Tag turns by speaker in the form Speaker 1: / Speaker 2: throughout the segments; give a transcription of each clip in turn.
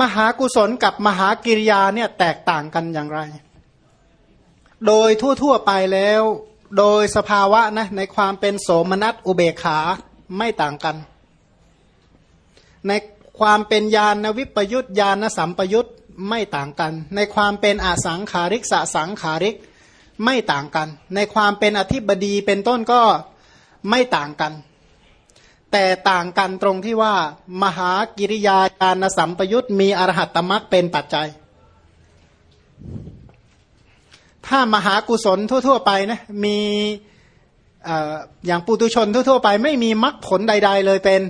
Speaker 1: มหากุศลกับมหากิริยาเนี่ยแตกต่างกันอย่างไร โดยทั่วๆไปแล้ว โดยสภาวะนะในความเป็นโสมนัสอุเบกขาไม่ต่างกัน ในความเป็นญาณวิปยุตญาณสัมปยุตไม่ต่างกัน ในความเป็นอสังขาริกสสังขาริกไม่ต่างกัน ในความเป็นอธิบดีเป็นต้นก็ไม่ต่างกัน แต่ต่างกันตรงที่ว่า มหากิริยาญาณสัมปยุตมีอรหัตตมรักเป็นปัจจัย ถ้ามหากุศลทั่ว ๆ ไปนะมีอย่างปุตุชนทั่ว ๆ ไป ไม่มีมรรคผลใด ๆ เลยเป็น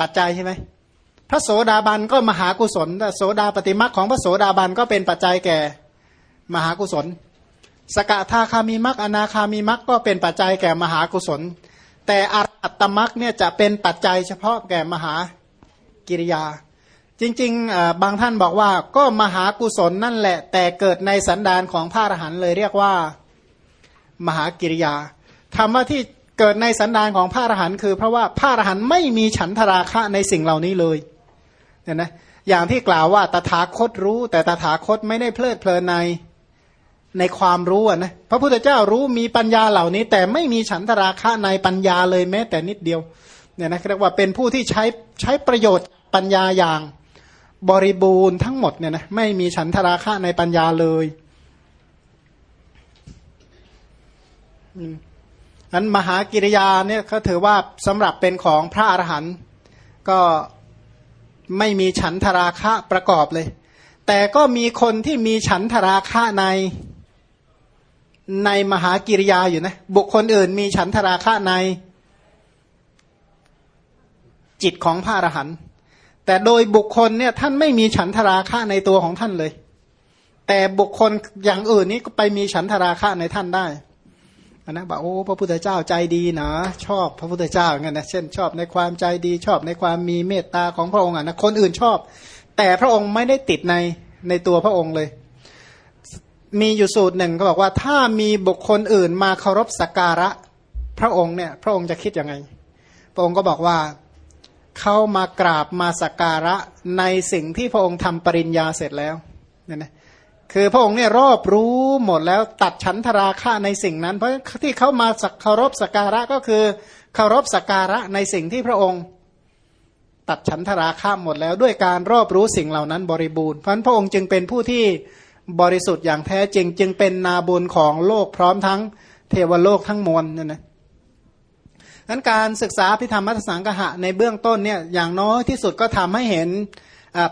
Speaker 1: ปัจจัยใช่ไหมพระโสดาบันก็มหากุศลโสดาปฏิมรรคของพระโสดาบันก็เป็นปัจจัยแก่มหากุศล สกทาคามีมรรคอนาคามีมรรคก็เป็นปัจจัยแก่มหากุศล แต่อรัตมรรคเนี่ยจะเป็นปัจจัยเฉพาะแก่มหากิริยา จริงๆบางท่านบอกว่าก็มหากุศลนั่นแหละ แต่เกิดในสันดานของพระอรหันต์เลยเรียกว่า มหากิริยาธรรมะที่เกิดในสันดานของพระอรหันต์คือ เพราะว่าพระอรหันต์ไม่มีฉันทราคะในสิ่งเหล่านี้เลยเนี่ยนะอย่างที่กล่าวว่าตถาคตรู้ แต่ตถาคตไม่ได้เพลิดเพลินใน ในความรู้นะพระพุทธเจ้ารู้มีปัญญาเหล่านี้ แต่ไม่มีฉันทราคะในปัญญาเลยแม้แต่นิดเดียวเนี่ยนะเรียกว่าเป็นผู้ที่ใช้ใช้ประโยชน์ปัญญาอย่างบริบูรณ์ทั้งหมดเนี่ยนะไม่มีฉันทราคะในปัญญาเลยอันมหากิริยาเนี่ยเขาถือว่าสำหรับเป็นของพระอรหันต์ก็ไม่มีฉันทราคะประกอบเลย แต่ก็มีคนที่มีฉันทราคะใน ในมหากิริยาอยู่นะ บุคคลอื่นมีฉันทราคะในจิตของพระอรหันต์แต่โดยบุคคลเนี่ยท่านไม่มีฉันทราคะในตัวของท่านเลย แต่บุคคลอย่างอื่นนี้ก็ไปมีฉันทราคะในท่านได้นะบอกโอ้พระพุทธเจ้าใจดีนะชอบพระพุทธเจ้าเงี้ยนะเช่นชอบในความใจดีชอบในความมีเมตตาของพระองค์อะนะคนอื่นชอบ แต่พระองค์ไม่ได้ติดในในตัวพระองค์เลย มีอยู่สูตรหนึ่งก็บอกว่าถ้ามีบุคคลอื่นมาเคารพสักการะพระองค์เนี่ยพระองค์จะคิดยังไง พระองค์ก็บอกว่าเข้ามากราบมาสักการะในสิ่งที่พระองค์ทำปริญญาเสร็จแล้วเนี่ยนะคือพระองค์เนี่ยรอบรู้หมดแล้วตัดฉันทราคะในสิ่งนั้น เพราะที่เขามาสักเคารพสักการะก็คือเคารพสักการะในสิ่งที่พระองค์ ตัดฉันทราคะหมดแล้วด้วยการรอบรู้สิ่งเหล่านั้นบริบูรณ์เพราะนั้นพระองค์จึงเป็นผู้ที่ บริสุทธิ์อย่างแท้จริง จึงเป็นนาบุญของโลกพร้อมทั้งเทวโลกทั้งมวลเนี่ยนะนั้นการศึกษาพิธรรมัทสังกหะในเบื้องต้นเนี่ยอย่างน้อยที่สุดก็ทำให้เห็น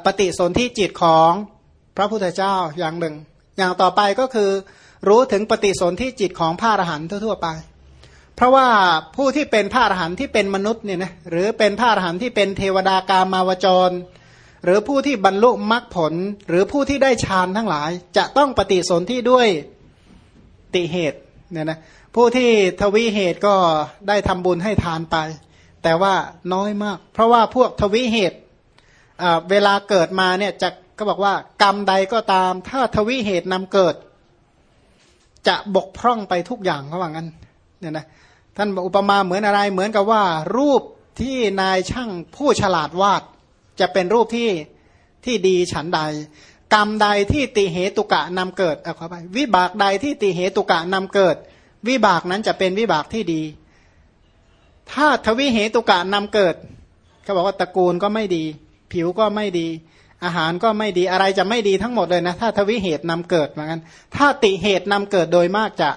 Speaker 1: ปฏิสนธิจิตของพระพุทธเจ้าอย่างหนึ่ง อย่างต่อไปก็คือรู้ถึงปฏิสนธิจิตของพระอรหันต์ทั่วไป เพราะว่าผู้ที่เป็นพระอรหันต์ที่เป็นมนุษย์เนี่ยนะหรือเป็นพระอรหันต์ที่เป็นเทวดากามาวจร หรือผู้ที่บรรลุมรรคผล หรือผู้ที่ได้ฌานทั้งหลาย จะต้องปฏิสนธิด้วยติเหตุเนี่ยนะผู้ที่ทวิเหตุก็ได้ทำบุญให้ทานไป แต่ว่าน้อยมาก เพราะว่าพวกทวิเหตุเวลาเกิดมาเนี่ยจะก็บอกว่ากรรมใดก็ตาม ถ้าทวิเหตุนำเกิด จะบกพร่องไปทุกอย่างเขาว่างั้นเนี่ยนะท่านอุปมาเหมือนอะไรเหมือนกับว่า รูปที่นายช่างผู้ฉลาดวาด จะเป็นรูปที่ที่ดีฉันใด กรรมใดที่ติเหตุกะนำเกิดเอาเข้าไปวิบากใดที่ติเหตุกะนำเกิด วิบากนั้นจะเป็นวิบากที่ดี ถ้าทวิเหตุกะนำเกิดเขาบอกว่าตระกูลก็ไม่ดี ผิวก็ไม่ดี อาหารก็ไม่ดีอะไรจะไม่ดีทั้งหมดเลยนะ ถ้าทวิเหตุนำเกิดเหมือนกันถ้าติเหตุนำเกิดโดยมากจะ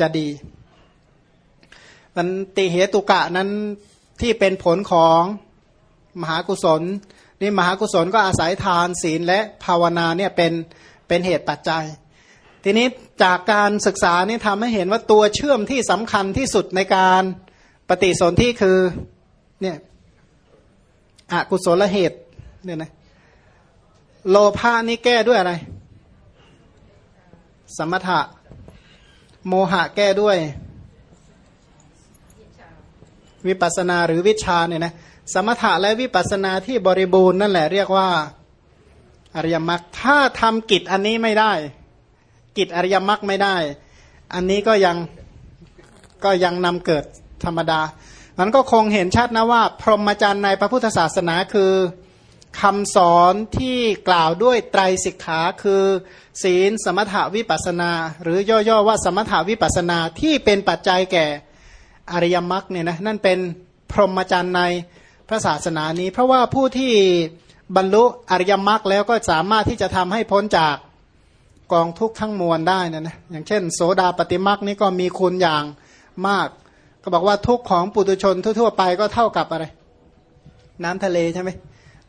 Speaker 1: จะดีมันติเหตุกะนั้นที่เป็นผลของ มหากุศลนี่มหากุศลก็อาศัยทานศีลและภาวนาเนี่ยเป็นเป็นเหตุปัจจัย ทีนี้จากการศึกษานี่ทำให้เห็นว่าตัวเชื่อมที่สำคัญที่สุดในการปฏิสนธิคือเนี่ยอกุศลเหตุเนี่ยนะโลภะนี่แก้ด้วยอะไร สมถะ โมหะแก้ด้วย วิปัสนาหรือวิชาเนี่ยนะ สมถะและวิปัสนาที่บริบูรณ์นั่นแหละเรียกว่าอริยมรรคถ้าทำกิจอันนี้ไม่ได้ กิจอริยมรรคไม่ได้ อันนี้ก็ยังก็ยังนำเกิดธรรมดามันก็คงเห็นชัดนะว่า พรหมจรรย์ในพระพุทธศาสนาคือคำสอนที่กล่าวด้วยไตรสิกขาคือ ศีลสมถาวิปัสนา หรือย่อๆว่าสมถาวิปัสนาที่เป็นปัจจัยแก่อริยมรรคเนี่ยนะนั่นเป็นพรหมจรรย์ใน พระศาสนานี้ เพราะว่าผู้ที่บรรลุอริยมรรคแล้วก็สามารถที่จะทำให้พ้นจากกองทุกข์ทั้งมวลได้นะนะอย่างเช่น โสดาปฏิมรรคนี่ก็มีคุณอย่างมาก ก็บอกว่าทุกข์ของปุถุชนทั่วๆไปก็เท่ากับอะไร น้ำทะเลใช่ไหม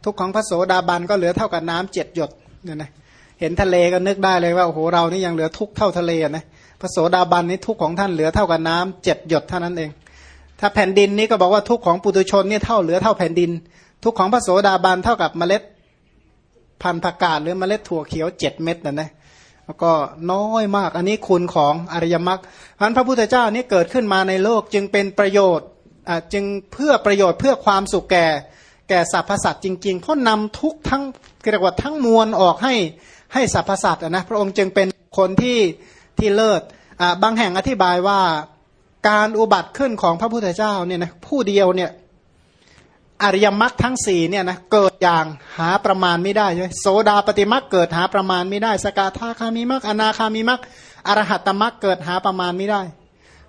Speaker 1: ทุกข์ของพระโสดาบันก็เหลือเท่ากับน้ำเจ็ดหยดเนี่ยนะเห็นทะเลก็นึกได้เลยว่าโอ้โหเรานี่ยังเหลือทุกข์เท่าทะเลนะพระโสดาบันนี่ทุกข์ของท่านเหลือเท่ากับน้ำเจ็ดหยดเท่านั้นเอง ถ้าแผ่นดินนี้ก็บอกว่าทุกของปุถุชนเนี่ยเท่าเหลือเท่าแผ่นดิน ทุกข์ของพระโสดาบันเท่ากับเมล็ดพันธุ์ผักกาดหรือเมล็ดถั่วเขียวเจ็ดเม็ดนะนะแล้วก็น้อยมากอันนี้คุณของอริยมรรคพันพระพุทธเจ้านี่เกิดขึ้นมาในโลกจึงเป็นประโยชน์จึงเพื่อประโยชน์เพื่อความสุขแก่ แก่สรรพสัตว์จริงๆเพราะนำทุกทั้งเรียกว่าทั้งมวลออกให้ให้สรรพสัตว์นะพระองค์จึงเป็นคนที่ที่เลิศบางแห่งอธิบายว่า การอุบัติขึ้นของพระพุทธเจ้าเนี่ยนะผู้เดียวเนี่ยอริยมรรคทั้งสี่เนี่ยนะเกิดอย่างหาประมาณไม่ได้ใช่ไหมโสดาปฏิมรรคเกิดหาประมาณไม่ได้ สกาธาคามีมรรคอนาคามีมรรคอรหัตตมรรคเกิดหาประมาณไม่ได้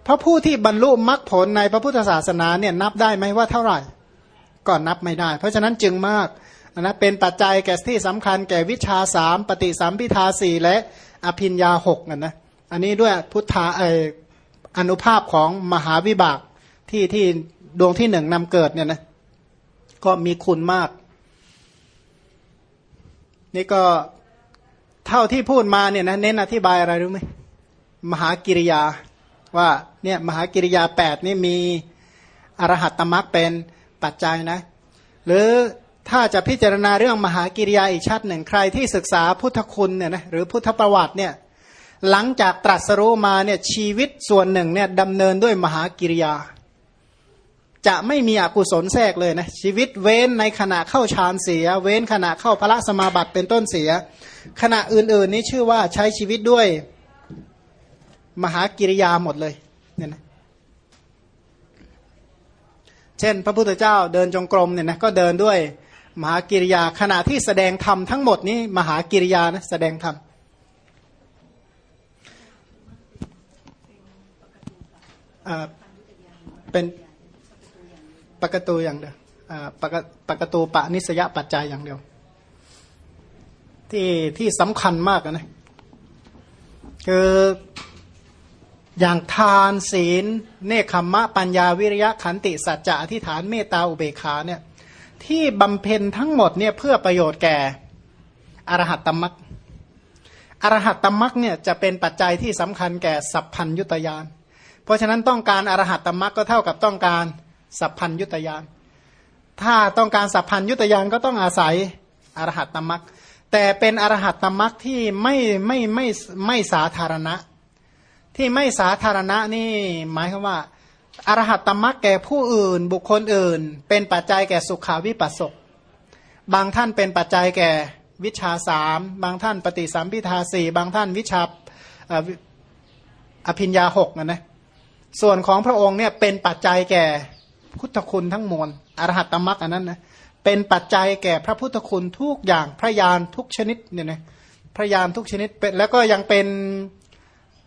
Speaker 1: พระผู้ที่บรรลุมรรคผลในพระพุทธศาสนาเนี่ยนับได้ไหมว่าเท่าไหร่ก็นับไม่ได้ เพราะฉะนั้นจึงมากนะเป็นปัจจัยแก่ที่สำคัญแก่วิชาสามปฏิสัมพิทาสี่และอภินยาหกนะนะอันนี้ด้วยพุทธาอ อนุภาพของมหาวิบากที่ที่ดวงที่หนึ่งนำเกิดเนี่ยนะก็มีคุณมาก นี่ก็เท่าที่พูดมาเนี่ยนะเน้นอธิบายอะไรรู้ไหมมหากิริยาว่าเนี่ยมหากิริยาแปดนี่มีอรหัตตมรักเป็นปัจจัยนะ หรือถ้าจะพิจารณาเรื่องมหากิริยาอีกชัดหนึ่งใครที่ศึกษาพุทธคุณเนี่ยนะหรือพุทธประวัติเนี่ย หลังจากตรัสรู้มาเนี่ยชีวิตส่วนหนึ่งเนี่ยดำเนินด้วยมหากิริยา จะไม่มีอกุศลแทรกเลยนะชีวิตเว้นในขณะเข้าฌานเสีย เว้นขณะเข้าพระสมาบัติเป็นต้นเสีย ขณะอื่นๆ นี้ชื่อว่าใช้ชีวิตด้วยมหากิริยาหมดเลยเนี่ยนะเช่น พระพุทธเจ้าเดินจงกรมเนี่ยนะก็เดินด้วยมหากิริยาขณะที่แสดงธรรมทั้งหมดนี้มหากิริยานะแสดงธรรม เป็นปกตูอย่างเดียวปกปกตูปะนิสยปัจจัยอย่างเดียว ที่ที่สำคัญมากนะคืออย่างทานศีล เนคขมมะปัญญาวิริยะขันติสัจจะอธิฐานเมตตาอุเบกขาเนี่ยที่บำเพ็ญทั้งหมดเนี่ยเพื่อประโยชน์แก่อรหัตตมักอรหัตตมักเนี่ยจะเป็นปัจจัยที่สำคัญแก่สัพพัญยุตยาน เพราะฉะนั้นต้องการอรหัตตมักก็เท่ากับต้องการสัพพัญยุตยานถ้าต้องการสัพพัญยุตยานก็ต้องอาศัยอรหัตตมักแต่เป็นอรหัตตมักที่ไม่ไม่ไม่ไม่สาธารณะ ที่ไม่สาธารณะนี่หมายความว่าอรหัตตมักแก่ผู้อื่น บุคคลอื่น เป็นปัจจัยแก่สุขาวิปัสสกบางท่านเป็นปัจจัยแก่วิชาสามบางท่านปฏิสัมพิทาสี่บางท่านวิชาอภิญญาหกนะนะ ส่วนของพระองค์เนี่ยเป็นปัจจัยแก่พุทธคุณทั้งมวลอรหัตตมรักอันนั้นนะเป็นปัจจัยแก่พระพุทธคุณทุกอย่างพระยานทุกชนิดเนี่ยนะพระยานทุกชนิดเป็นแล้วก็ยังเป็น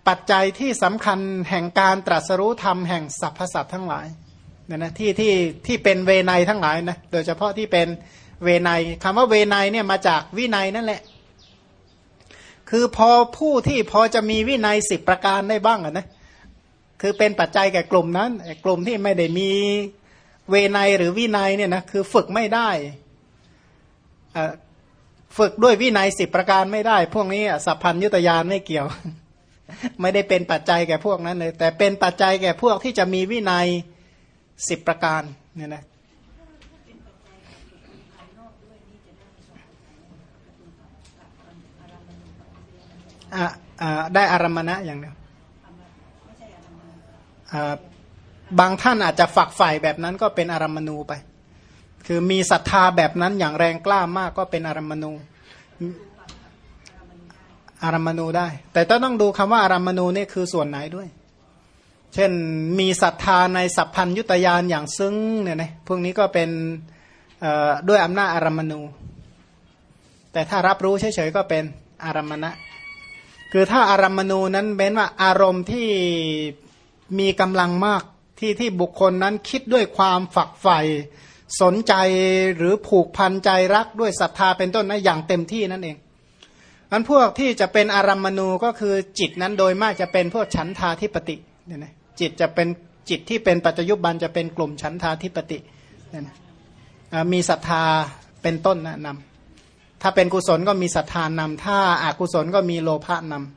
Speaker 1: ปัจจัยที่สำคัญแห่งการตรัสรู้ธรรมแห่งสรรพสัตว์ทั้งหลายเนี่ยนะที่ที่ที่เป็นเวไนทั้งหลายนะโดยเฉพาะที่เป็นเวไนคำว่าเวไนเนี่ยมาจากวินัยนั่นแหละ คือพอผู้ที่พอจะมีวินัยสิบประการได้บ้างอะนะ คือเป็นปัจจัยแก่กลุ่มนั้นกลุ่มที่ไม่ได้มีเวไนหรือวินัยเนี่ยนะคือฝึกไม่ได้ฝึกด้วยวินัยสิบประการไม่ได้ พวกนี้สัพพัญยุตยานไม่เกี่ยว ไม่ได้เป็นปัจจัยแก่พวกนั้นเลย แต่เป็นปัจจัยแก่พวกที่จะมีวินัยสิบประการเนี่ยนะได้อารมณะอย่างเดียว บางท่านอาจจะฝักใฝ่แบบนั้นก็เป็นอารมณูไป คือมีศรัทธาแบบนั้นอย่างแรงกล้ามากก็เป็นอารมณูอารมณูได้ แต่ต้องดูคำว่าอารมณูนี่คือส่วนไหนด้วย เช่นมีศรัทธาในสัพพัญยุตยานอย่างซึ้งเนี่ยนะพวกนี้ก็เป็นด้วยอำนาจอารมณูแต่ถ้ารับรู้เฉยๆก็เป็นอารมณะคือถ้าอารัมมณูนั้นเบ้นว่าอารมณ์ที่ มีกำลังมากที่ที่บุคคลนั้นคิดด้วยความฝักใฝ่สนใจหรือผูกพันใจรักด้วยศรัทธาเป็นต้นนะอย่างเต็มที่นั่นเองอันพวกที่จะเป็นอารัมมณูก็คือจิตนั้นโดยมากจะเป็นพวกฉันทาธิปติเนี่ยนะจิตจะเป็นจิตที่เป็นปัจจยุบันจะเป็นกลุ่มฉันทาธิปติเนี่ยนะมีศรัทธาเป็นต้นนะนำถ้าเป็นกุศลก็มีศรัทธานำถ้าอากุศลก็มีโลภะนำ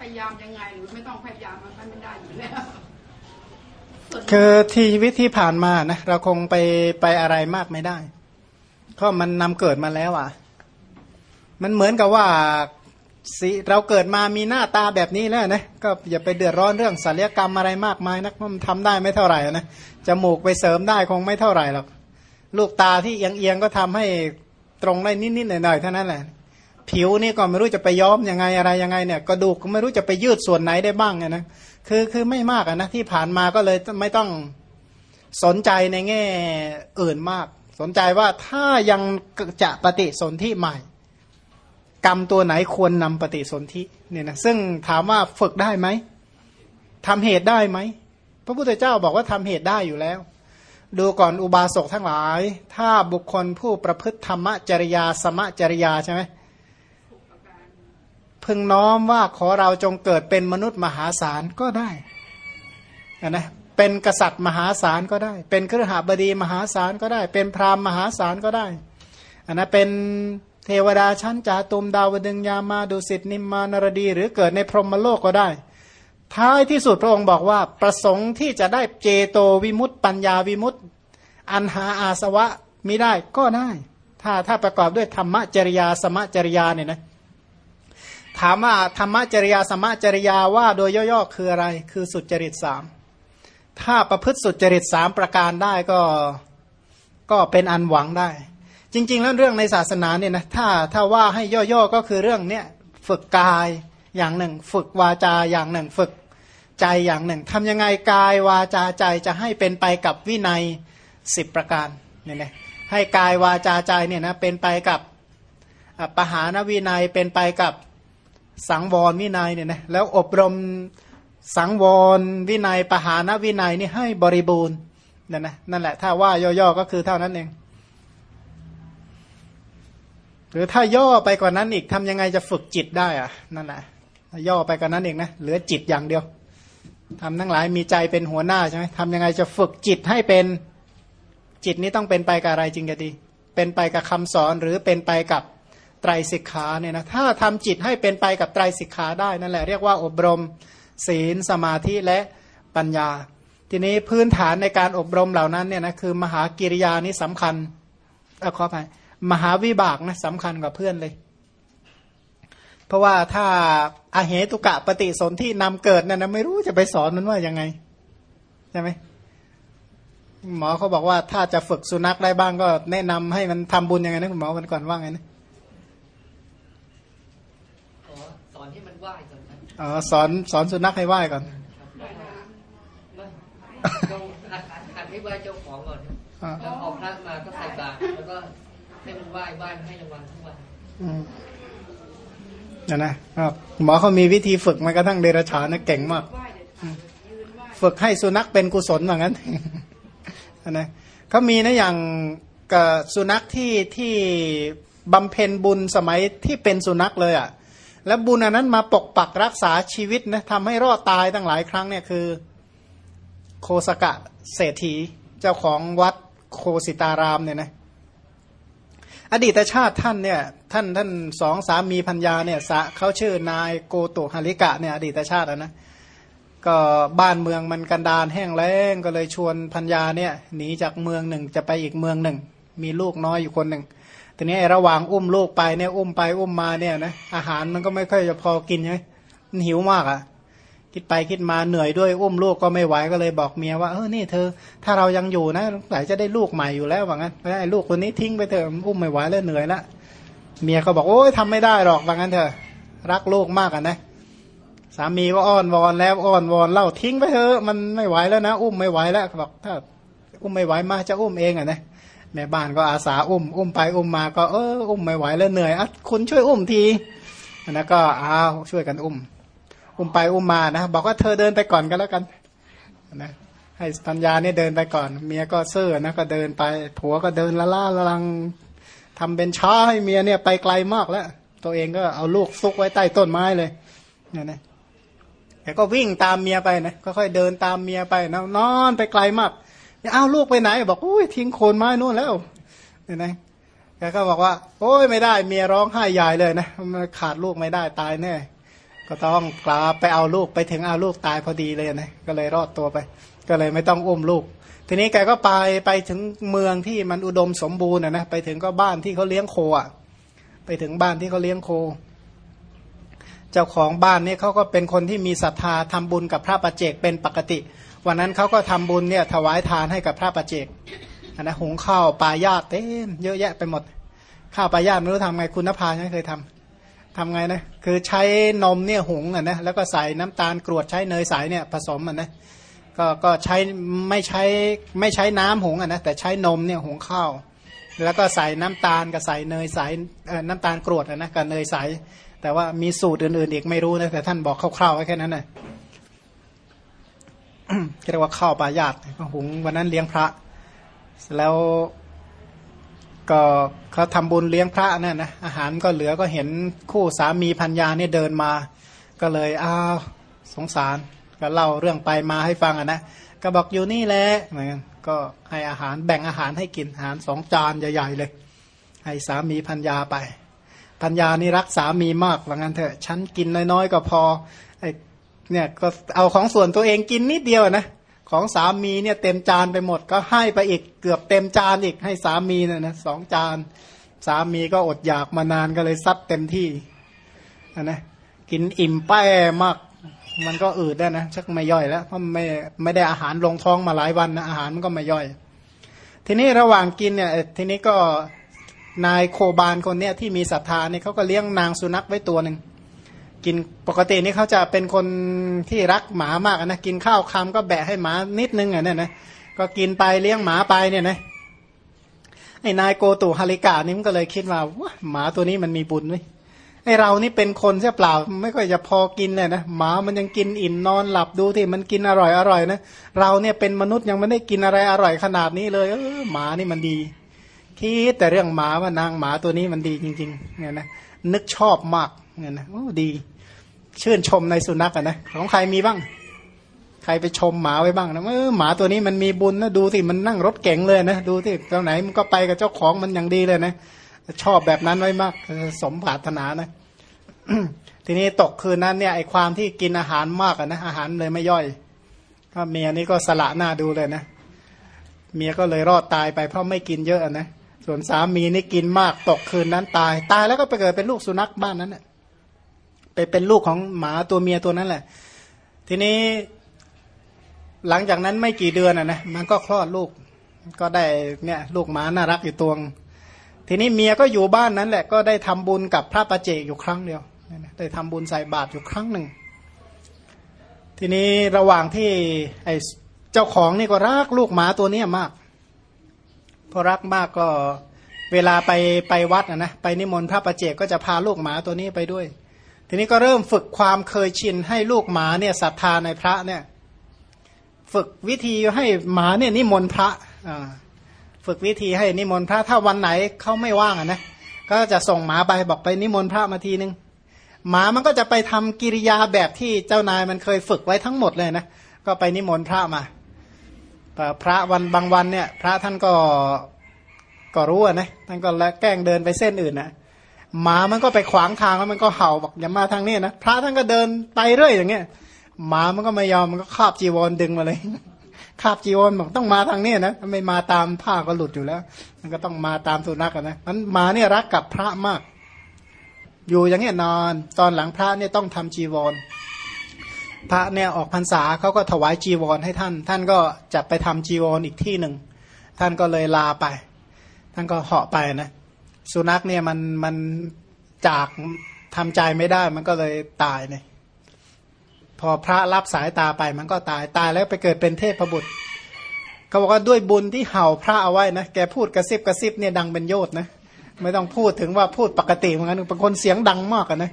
Speaker 2: พยายามยังไงหรือไม่ต้องพยายามมันไม่ได้อยู่แล้ว
Speaker 1: คือที่วิธีผ่านมานะเราคงไปไปอะไรมากไม่ได้เพราะมันนำเกิดมาแล้วอะ มันเหมือนกับว่าสิเราเกิดมามีหน้าตาแบบนี้แล้วนะก็อย่าไปเดือดร้อนเรื่องศัลยกรรมอะไรมากมายนะมันทำได้ไม่เท่าไหร่นะจมูกไปเสริมได้คงไม่เท่าไหร่หรอกลูกตาที่เอียงๆก็ทำให้ตรงได้นิดๆหน่อยๆเท่านั้นแหละ ผิวนี่ก็ไม่รู้จะไปย้อมยังไงอะไรยังไงเนี่ยกระดูกก็ไม่รู้จะไปยืดส่วนไหนได้บ้างไงนะคือคือไม่มากนะที่ผ่านมาก็เลยไม่ต้องสนใจในแง่อื่นมาก สนใจว่าถ้ายังจะปฏิสนธิใหม่ กรรมตัวไหนควรนำปฏิสนธิเนี่ยนะซึ่งถามว่าฝึกได้ไหมทำเหตุได้ไหมพระพุทธเจ้าบอกว่าทำเหตุได้อยู่แล้ว ดูก่อนอุบาสกทั้งหลาย ถ้าบุคคลผู้ประพฤติธรรมจริยาสมจริยาใช่ไหม พึงน้อมว่าขอเราจงเกิดเป็นมนุษย์มหาศาลก็ได้นะเป็นกษัตริย์มหาศาลก็ได้ เป็นครหบดีมหาศาลก็ได้ เป็นพราหมณ์มหาศาลก็ได้อันนะเป็นเทวดาชั้นจาตุมดาวดึงยามาดุสิตนิมมานรดี หรือเกิดในพรหมโลกก็ได้ ท้ายที่สุดพระองค์บอกว่าประสงค์ที่จะได้เจโตวิมุตต์ปัญญาวิมุตต์อันหาอาสวะมิได้ก็ได้ ถ้าถ้าประกอบด้วยธรรมจริยาสมจริยาเนี่ยนะ ถามว่าธรรมจริยาสมจริยาว่าโดยย่อๆคืออะไร คือสุจริตสามถ้าประพฤติสุจริตสามประการได้ก็ก็เป็นอันหวังได้ จริง ๆ แล้วเรื่องในศาสนาเนี่ยนะถ้าถ้าว่าให้ย่อๆก็คือเรื่องเนี้ยฝึกกายอย่างหนึ่ง ฝึกวาจาอย่างหนึ่ง ฝึกใจอย่างหนึ่งทำยังไงกายวาจาใจจะให้เป็นไปกับวินัยสิบประการเนี่ยนะให้กายวาจาใจเนี่ยนะเป็นไปกับปหานวินัยเป็นไปกับ สังวรวินัยเนี่ยนะแล้วอบรมสังวรวินัยปหานวินัยนี่ให้บริบูรณ์นั่นนะนั่นแหละ ถ้าว่าย่อๆก็คือเท่านั้นเอง หรือถ้าย่อไปกว่านั้นอีกทำยังไงจะฝึกจิตได้อะนั่นแหละย่อไปกว่านั้นเองนะเหลือจิตอย่างเดียวทำทั้งหลายมีใจเป็นหัวหน้าใช่ไหมทำยังไงจะฝึกจิตให้เป็นจิตนี้ต้องเป็นไปกับอะไรจริงจะดี เป็นไปกับคำสอนหรือเป็นไปกับ ไตรสิกขาเนี่ยนะถ้าทำจิตให้เป็นไปกับไตรสิกขาได้นั่นแหละเรียกว่าอบรม ศีลสมาธิและปัญญา ทีนี้พื้นฐานในการอบรมเหล่านั้นเนี่ยนะคือมหากิริยานี้สำคัญเออขอไปมหาวิบากนะสำคัญกว่าเพื่อนเลย เพราะว่าถ้าอาเหตุกะปฏิสนธินำเกิดนั่นนะไม่รู้จะไปสอนมันว่ายังไงใช่ไหมหมอเขาบอกว่าถ้าจะฝึกสุนัขได้บ้างก็แนะนำให้มันทำบุญยังไงนะคุณหมอวันก่อนว่าไงนะ อ๋อสอนสอนสุนัขให้ไหว้ก่อน
Speaker 3: ต้องหัดให้ไหว้เจ้าของก่อนแล้วเอาพระมาก็ใส่บาตรแล้วก็ให้มันไหว้ไหว้ให้รางวัลทุกวัน
Speaker 1: นะนะครับหมอเขามีวิธีฝึกมากระทั่งเดรัจฉานนะเก่งมาก ฝึกให้สุนัขเป็นกุศลอย่างนั้นนะเขามีนะอย่างกับสุนัขที่ที่บำเพ็ญบุญสมัยที่เป็นสุนัขเลยอะ แล้วบุญอันนั้นมาปกปักรักษาชีวิตนะทำให้รอดตายตั้งหลายครั้งเนี่ยคือ โคสกะเศรษฐีเจ้าของวัดโคสิตารามเนี่ยนะอดีตชาติท่านเนี่ยท่านท่านสองสามีพัญญาเนี่ยสะเขาชื่อนายโกโตฮาริกะเนี่ยอดีตชาตินะก็บ้านเมืองมันกันดานแห้งแล้งก็เลยชวนพัญญาเนี่ยหนีจากเมืองหนึ่งจะไปอีกเมืองหนึ่ง มีลูกน้อยอยู่คนหนึ่ง ทีนี้ระหว่างอุ้มลูกไปเนี่ยอุ้มไปอุ้มมาเนี่ยนะอาหารมันก็ไม่ค่อยจะพอกินใช่ไหมมันหิวมากอะ่ะ คิดไปคิดมาเหนื่อยด้วยอุ้มลูกก็ไม่ไหวก็เลยบอกเมียว่าเออนี่เธอ ถ้าเรายังอยู่นะหลายจะได้ลูกใหม่อยู่แล้วว่างั้นไอ้ลูกคนนี้ทิ้งไปเถอะอุ้มไม่ไหวแล้วเหนื่อยละเมียก็บอกโอ้ยทำไม่ได้หรอกว่างั้นเถอะรักลูกมากอะนะสามีก็อ้อนวอนแล้วอ้อนวอนเล่าทิ้งไปเถอะมันไม่ไหวแล้วนะ อุ้มไม่ไหวแล้วบอกถ้า อุ้มไม่ไหวมาจะอุ้มเองอะนะ แม่บ้านก็อาสาอุ้มอุ้มไปอุ้มมาก็เอออุ้มไม่ไหวแล้วเหนื่อยอะคุณช่วยอุ้มทีนะก็อ้าวช่วยกันอุ้ม อุ้มไปอุ้มมานะบอกว่าเธอเดินไปก่อนก็แล้วกันนะให้ปัญญาเนี่ยเดินไปก่อน เมียก็เสื้อนะก็เดินไป ผัวก็เดินละล่าละลังทำเป็นช้าให้เมียเนี่ยไปไกลมากแล้ว ตัวเองก็เอาลูกซุกไว้ใต้ต้นไม้เลยเนี่ยนะแกก็วิ่งตามเมียไปนะค่อยๆเดินตามเมียไปนะนอนไปไกลมาก เอาลูกไปไหน บอกอุ้ยทิ้งโคนไม้นู่นแล้วเนี่ยนะแกก็บอกว่า โอ้ยไม่ได้เมียร้องไห้ใหญ่เลยนะมันขาดลูกไม่ได้ตายแน่ก็ต้องกลับไปเอาลูกไปถึงเอาลูกตายพอดีเลยนะก็เลยรอดตัวไป ก็เลยไม่ต้องอุ้มลูก ทีนี้แกก็ไปไปถึงเมืองที่มันอุดมสมบูรณ์นะนะไปถึงก็บ้านที่เขาเลี้ยงโคอะไปถึงบ้านที่เขาเลี้ยงโค เจ้าของบ้านนี่เขาก็เป็นคนที่มีศรัทธาทำบุญกับพระประเจกเป็นปกติ วันนั้นเขาก็ทำบุญเนี่ยถวายทานให้กับพระประเจกนะหุงข้าวปลายาตเต็มเยอะแยะไปหมด ข้าวปลายาตไม่รู้ทำไงคุณนภาไม่เคยทำทำไงนะคือใช้นมเนี่ยหุงอะนะแล้วก็ใส่น้ำตาลกรวดใช้เนยใสเนี่ยผสมอะนะก็ก็ใช้ไม่ใช้ไม่ใช้น้ำหุงอะนะแต่ใช้นมเนี่ยหุงข้าว แล้วก็ใส่น้ำตาลกับใส่เนยใสน้ำตาลกรวดอะนะกับเนยใสแต่ว่ามีสูตรอื่นๆอีกไม่รู้นะแต่ท่านบอกคร่าวๆไว้แค่นั้นน่ะ เรียกว่าข้าวปลายาตหุงวันนั้นเลี้ยงพระแล้วก็เขาทำบุญเลี้ยงพระนี่ยนะอาหารก็เหลือก็เห็นคู่สามีพัญญาเนี่ยเดินมา ก็เลยอ้าวสงสาร ก็เล่าเรื่องไปมาให้ฟังอะนะก็บอกอยู่นี่แหละเหมือนกันก็ให้อาหารแบ่งอาหารให้กินอาหารสองจานใหญ่ๆเลย ให้สามีพัญญาไปพัญญานี่รักสามีมากว่างั้นเถอะฉันกินน้อยๆก็พอไอ เนี่ยก็เอาของส่วนตัวเองกินนิดเดียวนะของสามีเนี่ยเต็มจานไปหมดก็ให้ไปอีกเกือบเต็มจานอีกให้สามีน่ยนะสองจาน สามีก็อดอยากมานานก็เลยซัดเต็มที่นะกินอิ่มแป้มาก มันก็อืดได้นะชักไม่ย่อยแล้วเพราะไม่ไม่ได้อาหารลงท้องมาหลายวันนะอาหารมันก็ไม่ย่อย ทีนี้ระหว่างกินเนี่ยทีนี้ก็นายโคบานคนเนี้ยที่มีศรัทธาเนี่ยเขาก็เลี้ยงนางสุนัขไว้ตัวหนึ่ง กินปกตินี่เขาจะเป็นคนที่รักหมามากนะกินข้าวคำก็แบะให้หมานิดนึงอะเนี่ยนะก็กินไปเลี้ยงหมาไปเนี่ยนะไอ้นายโกตุฮาริกานี่มันก็เลยคิดว่าหมาตัวนี้มันมีบุญไหมไอเรานี่เป็นคนเสียเปล่า ไม่ค่อยจะพอกินเลยนะหมามันยังกินอิ่มนอนหลับดูที่มันกินอร่อยอร่อยนะเราเนี่ยเป็นมนุษย์ยังไม่ได้กินอะไรอร่อยขนาดนี้เลยเออหมานี่มันดี คิดแต่เรื่องหมาว่านางหมาตัวนี้มันดีจริงๆเนี่ยนะนึกชอบมากเนี่ยนะโอ้ดี ชื่นชมในสุนัขอะนะของใครมีบ้าง ใครไปชมหมาไว้บ้างนะเออหมาตัวนี้มันมีบุญนะดูสิมันนั่งรถเก๋งเลยนะดูที่ตรงไหนมันก็ไปกับเจ้าของมันอย่างดีเลยนะชอบแบบนั้นไว้มาก สมปรารถนานะทีนี้ตกคืนนั้นเนี่ยไอความที่กินอาหารมากอะนะอาหารเลยไม่ย่อยก็เมียนี่ก็สละหน้าดูเลยนะเมียก็เลยรอดตายไปเพราะไม่กินเยอะนะส่วนสามีนี่กินมากตกคืนนั้นตาย ตายแล้วก็ไปเกิดเป็นลูกสุนัขบ้านนั้นแหละ ไปเป็นลูกของหมาตัวเมียตัวนั้นแหละ ทีนี้หลังจากนั้นไม่กี่เดือนอะนะมันก็คลอดลูก ก็ได้เนี่ยลูกหมาน่ารักอยู่ตัวทีนี้เมียก็อยู่บ้านนั้นแหละก็ได้ทำบุญกับพระประเจกอยู่ครั้งเดียวได้ทำบุญใส่บาตรอยู่ครั้งหนึ่ง ทีนี้ระหว่างที่ไอเจ้าของนี่ก็รักลูกหมาตัวนี้มากพอรักมากก็เวลาไปไปวัดนะนะไปนิมนต์พระประเจกก็จะพาลูกหมาตัวนี้ไปด้วย ทีนี้ก็เริ่มฝึกความเคยชินให้ลูกหมาเนี่ยศรัทธาในพระเนี่ย ฝึกวิธีให้หมาเนี่ยนิมนต์พระฝึกวิธีให้นิมนต์พระถ้าวันไหนเขาไม่ว่างะนะก็จะส่งหมาไปบอกไปนิมนต์พระมาทีนึงหมามันก็จะไปทำกิริยาแบบที่เจ้านายมันเคยฝึกไว้ทั้งหมดเลยนะก็ไปนิมนต์พระมาพระวันบางวันเนี่ย พระท่านก็ก็รู้นะท่านก็แล้แกล้งเดินไปเส้นอื่นนะ หมามันก็ไปขวางทางแล้วมันก็เห่าบอกอย่ามาทางนี้นะพระท่านก็เดินไปเรื่อยอย่างเงี้ยหมามันก็ไม่ยอมมันก็คาบจีวรดึงมาเลยคาบจีวรบอกต้องมาทางนี้นะไม่มาตามผ้าก็หลุดอยู่แล้ว มันก็ต้องมาตามสุนัขนะมันหมาเนี่ยรักกับพระมาก อยู่อย่างเงี้ยนอน ตอนหลังพระเนี่ยต้องทำจีวร พระเนี่ยออกพรรษาเขาก็ถวายจีวรให้ท่าน ท่านก็จะไปทำจีวรอีกที่หนึ่งท่านก็เลยลาไป ท่านก็เหาะไปนะ สุนัขเนี่ยมันมันจากทำใจไม่ได้มันก็เลยตายเนี่ยพอพระรับสายตาไปมันก็ตายตายแล้วไปเกิดเป็นเทพบุตรเขาบอกว่าด้วยบุญที่เห่าพระเอาไว้นะแกพูดกระซิบกระซิบเนี่ยดังเป็นโยชน์นะไม่ต้องพูดถึงว่าพูดปกติเหมือนกันบางคนเสียงดังมากนะ